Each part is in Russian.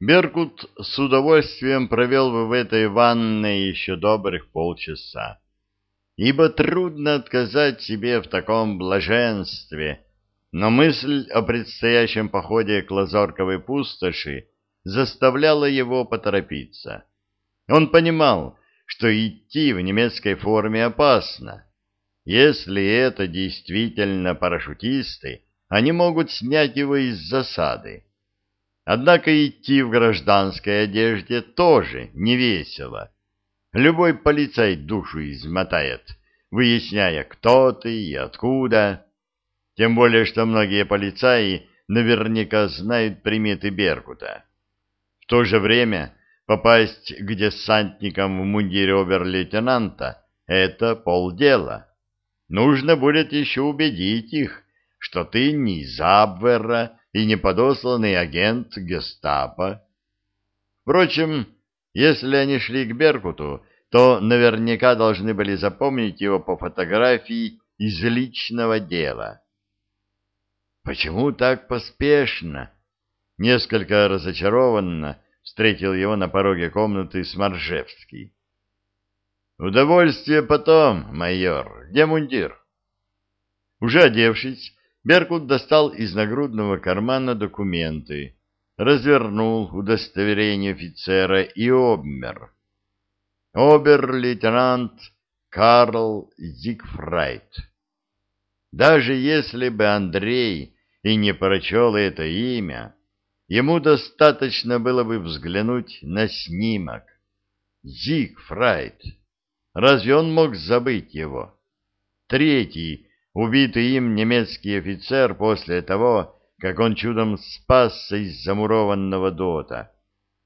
Беркут с удовольствием провел бы в этой ванной еще добрых полчаса, ибо трудно отказать себе в таком блаженстве, но мысль о предстоящем походе к Лазорковой пустоши заставляла его поторопиться. Он понимал, что идти в немецкой форме опасно. Если это действительно парашютисты, они могут снять его из засады. Однако идти в гражданской одежде тоже не весело. Любой полицай душу измотает, выясняя, кто ты и откуда. Тем более, что многие полицаи наверняка знают приметы Беркута. В то же время попасть к десантникам в мундире обер-лейтенанта — это полдела. Нужно будет еще убедить их, что ты не из Абвера, и не подосланный агент гестапо. Впрочем, если они шли к Беркуту, то наверняка должны были запомнить его по фотографии из личного дела. «Почему так поспешно?» Несколько разочарованно встретил его на пороге комнаты Сморжевский. «Удовольствие потом, майор. Где мундир?» Уже одевшись, Беркут достал из нагрудного кармана документы, развернул удостоверение офицера и обмер. Обер-лейтенант Карл Зигфрайд. Даже если бы Андрей и не прочел это имя, ему достаточно было бы взглянуть на снимок. Зигфрайд. Разве он мог забыть его? Третий убитый им немецкий офицер после того, как он чудом спасся из замурованного дота.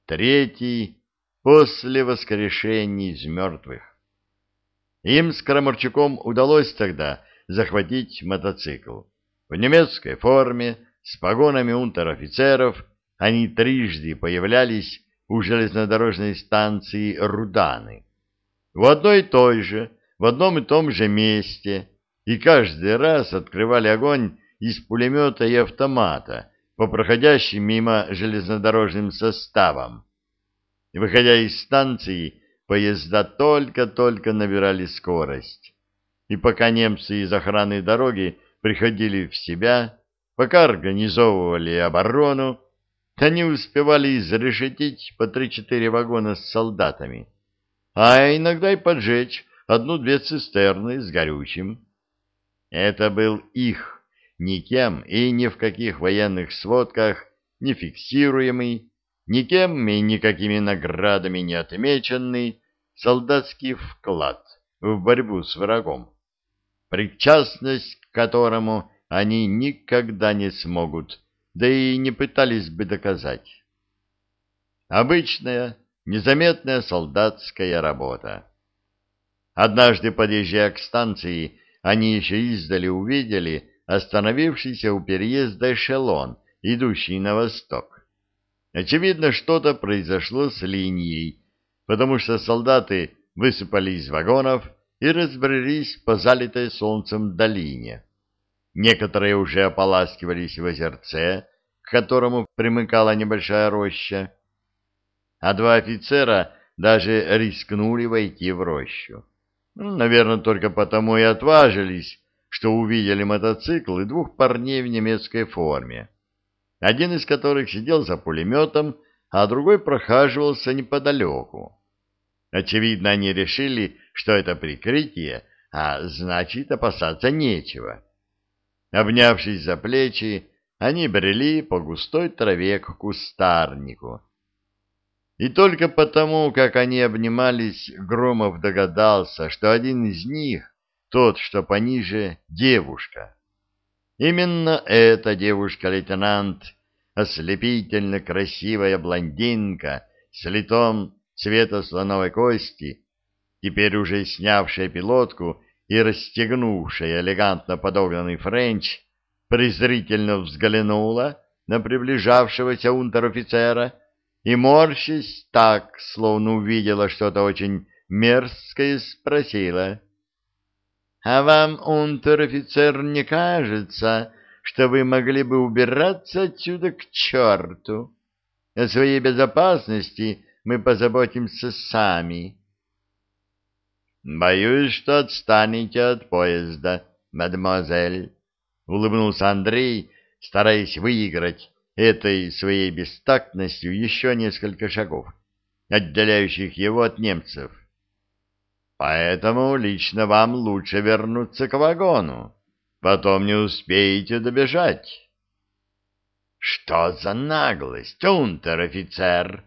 Третий — после воскрешения из мертвых. Им с Крамарчуком удалось тогда захватить мотоцикл. В немецкой форме, с погонами унтер-офицеров, они трижды появлялись у железнодорожной станции Руданы. В одной и той же, в одном и том же месте — и каждый раз открывали огонь из пулемета и автомата по проходящим мимо железнодорожным составам. Выходя из станции, поезда только-только набирали скорость. И пока немцы из охраны дороги приходили в себя, пока организовывали оборону, они успевали изрешетить по три-четыре вагона с солдатами, а иногда и поджечь одну-две цистерны с горючим. Это был их, никем и ни в каких военных сводках не фиксируемый, никем и никакими наградами не отмеченный солдатский вклад в борьбу с врагом, причастность к которому они никогда не смогут, да и не пытались бы доказать. Обычная, незаметная солдатская работа. Однажды, подъезжая к станции, они еще издали увидели остановившийся у переезда эшелон, идущий на восток. Очевидно, что-то произошло с линией, потому что солдаты высыпали из вагонов и разбрелись по залитой солнцем долине. Некоторые уже ополаскивались в озерце, к которому примыкала небольшая роща, а два офицера даже рискнули войти в рощу. Ну, наверное, только потому и отважились, что увидели мотоцикл и двух парней в немецкой форме, один из которых сидел за пулеметом, а другой прохаживался неподалеку. Очевидно, они решили, что это прикрытие, а значит, опасаться нечего. Обнявшись за плечи, они брели по густой траве к кустарнику, и только потому, как они обнимались, Громов догадался, что один из них, тот, что пониже, девушка. Именно эта девушка-лейтенант, ослепительно красивая блондинка с лицом цвета слоновой кости, теперь уже снявшая пилотку и расстегнувшая элегантно подогнанный френч, презрительно взглянула на приближавшегося унтер-офицера и, морщись так, словно увидела что-то очень мерзкое, спросила. — А вам, унтер-офицер, не кажется, что вы могли бы убираться отсюда к черту? О своей безопасности мы позаботимся сами. Боюсь, что отстанете от поезда, мадемуазель, — улыбнулся Андрей, стараясь выиграть этой своей бестактностью еще несколько шагов, отделяющих его от немцев. Поэтому лично вам лучше вернуться к вагону, потом не успеете добежать. Что за наглость, унтер-офицер?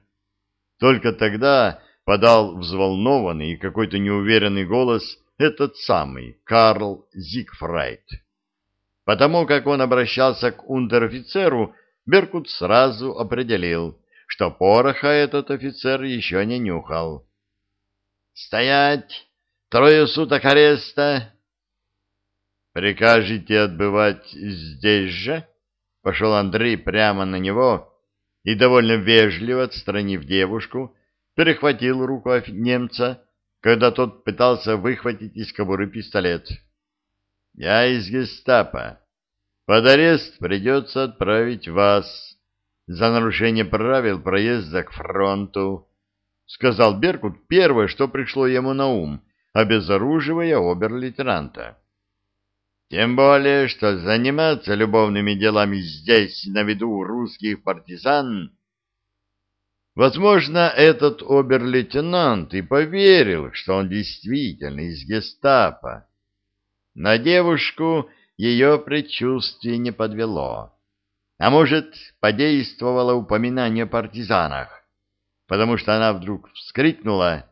Только тогда подал взволнованный и какой-то неуверенный голос этот самый Карл Зигфрайд. Потому как он обращался к унтер-офицеру, Беркут сразу определил, что пороха этот офицер еще не нюхал. «Стоять! Трое суток ареста!» «Прикажете отбывать здесь же?» Пошел Андрей прямо на него и, довольно вежливо отстранив девушку, перехватил руку немца, когда тот пытался выхватить из кобуры пистолет. «Я из гестапо. Под арест придется отправить вас за нарушение правил проезда к фронту», — сказал Беркут первое, что пришло ему на ум, обезоруживая обер-лейтенанта. «Тем более, что заниматься любовными делами здесь, на виду русских партизан...» Возможно, этот обер-лейтенант и поверил, что он действительно из гестапо. На девушку ее предчувствие не подвело. А может, подействовало упоминание о партизанах, потому что она вдруг вскрикнула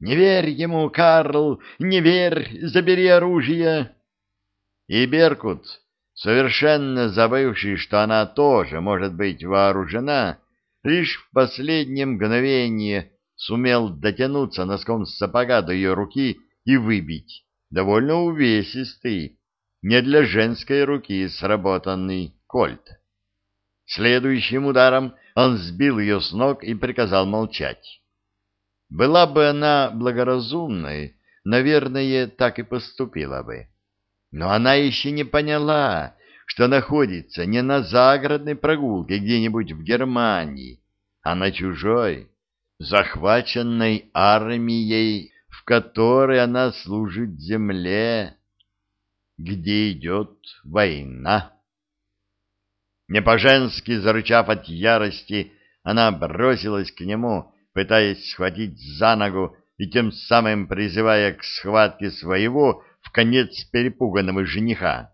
«Не верь ему, Карл, не верь, забери оружие!» И Беркут, совершенно забывший, что она тоже может быть вооружена, лишь в последнее мгновение сумел дотянуться носком сапога до ее руки и выбить довольно увесистый, не для женской руки сработанный кольт. Следующим ударом он сбил ее с ног и приказал молчать. Была бы она благоразумной, наверное, так и поступила бы. Но она еще не поняла, что находится не на загородной прогулке где-нибудь в Германии, а на чужой, захваченной армией, в которой она служит земле где идет война. Не по-женски зарычав от ярости, она бросилась к нему, пытаясь схватить за ногу и тем самым призывая к схватке своего в конец перепуганного жениха.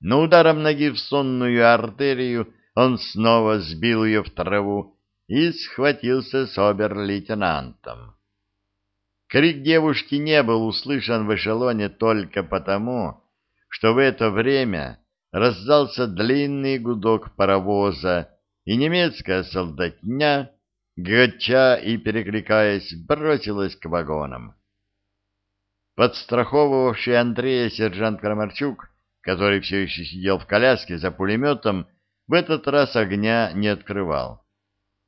Но ударом ноги в сонную артерию он снова сбил ее в траву и схватился с обер-лейтенантом. Крик девушки не был услышан в эшелоне только потому, что в это время раздался длинный гудок паровоза, и немецкая солдатня, гача и перекликаясь, бросилась к вагонам. Подстраховывавший Андрея сержант Крамарчук, который все еще сидел в коляске за пулеметом, в этот раз огня не открывал.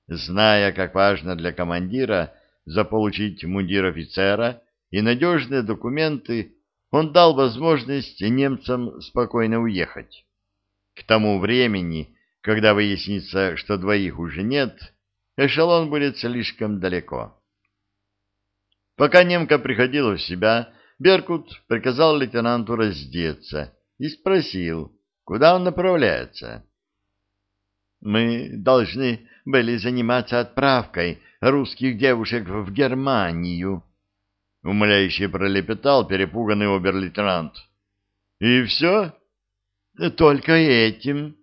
Зная, как важно для командира заполучить мундир офицера и надежные документы, он дал возможность немцам спокойно уехать. К тому времени, когда выяснится, что двоих уже нет, эшелон будет слишком далеко. Пока немка приходила в себя, Беркут приказал лейтенанту раздеться и спросил, куда он направляется. «Мы должны были заниматься отправкой русских девушек в Германию», — умоляюще пролепетал перепуганный обер-лейтенант. — И все? — Только этим.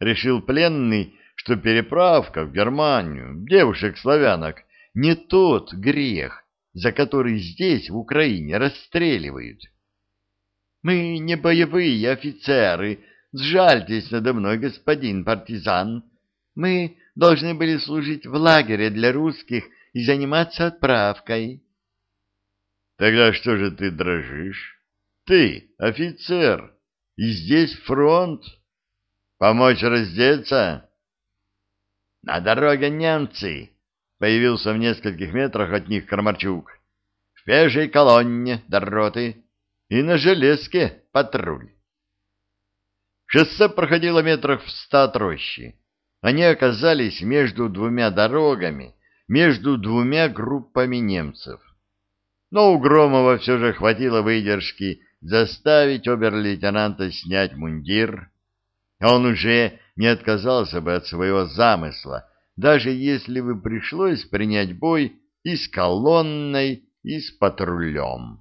Решил пленный, что переправка в Германию девушек-славянок не тот грех, за который здесь, в Украине, расстреливают. Мы не боевые офицеры, сжальтесь надо мной, господин партизан. Мы должны были служить в лагере для русских и заниматься отправкой. Тогда что же ты дрожишь? Ты офицер, и здесь фронт. Помочь раздеться? На дороге немцы, появился в нескольких метрах от них Крамарчук. В пешей колонне дороты и на железке патруль. Шоссе проходило метрах в ста от рощи. они оказались между двумя дорогами, между двумя группами немцев. Но у Громова все же хватило выдержки заставить обер-лейтенанта снять мундир. Он уже не отказался бы от своего замысла, даже если бы пришлось принять бой и с колонной, и с патрулем.